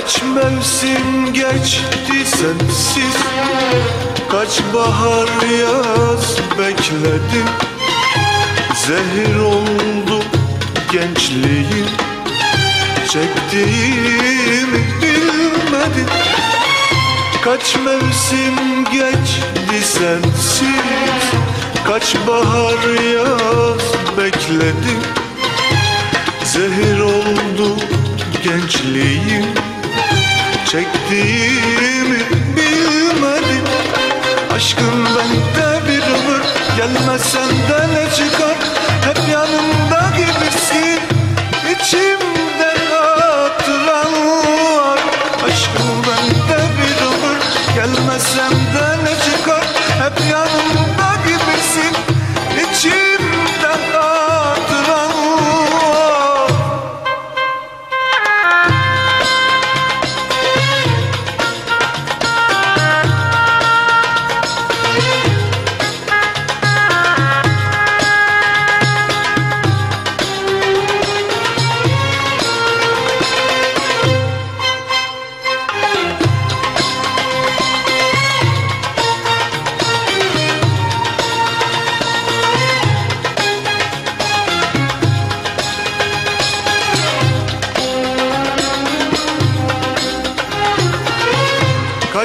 Kaç mevsim geçti sensiz? Kaç bahar yaz bekledim? Zehir oldu gençliğim. Çektiğimi bilmedim. Kaç mevsim geçti sensiz? Kaç bahar yaz bekledim? Zehir oldu gençliğim Çektiğimi bilmedim. Aşkın bende bir ömür Gelmezsen de ne çıkar? Hep yanımda gibisin. İçimde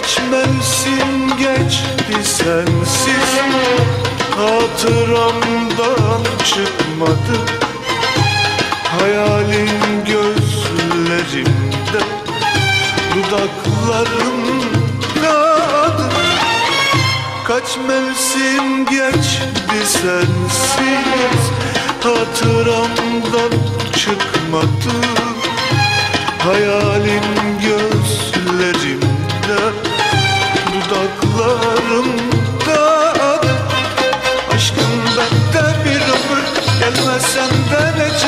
Kaç mevsim geçti sensiz Hatıramdan çıkmadı. Hayalin gözlerimde Dudaklarımda adı Kaç mevsim geçti sensiz Hatıramdan çıkmadı. Hayalin senden